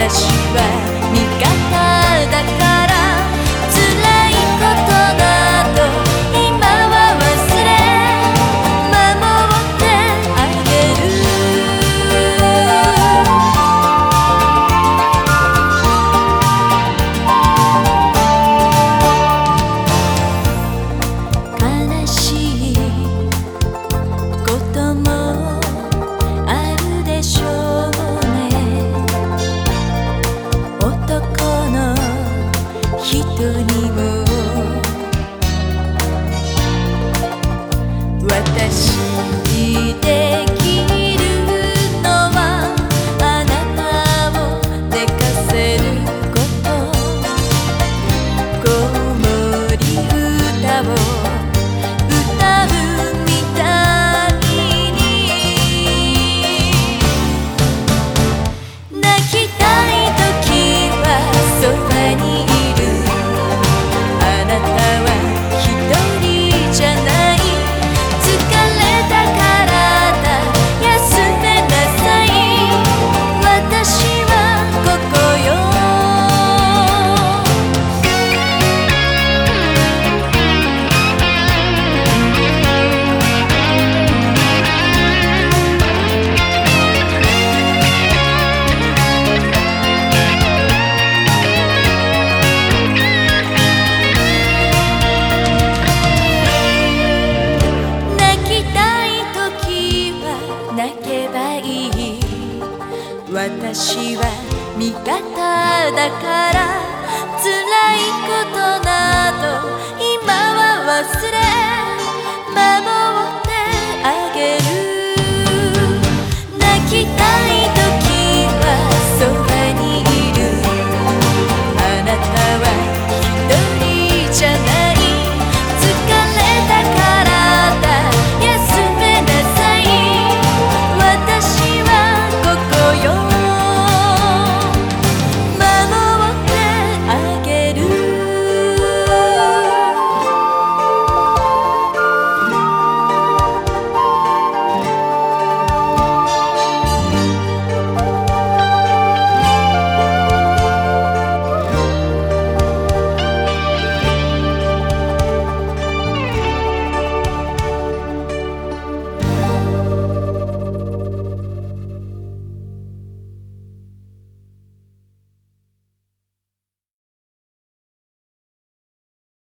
estiver 私は味方だから辛いことなど今は忘れ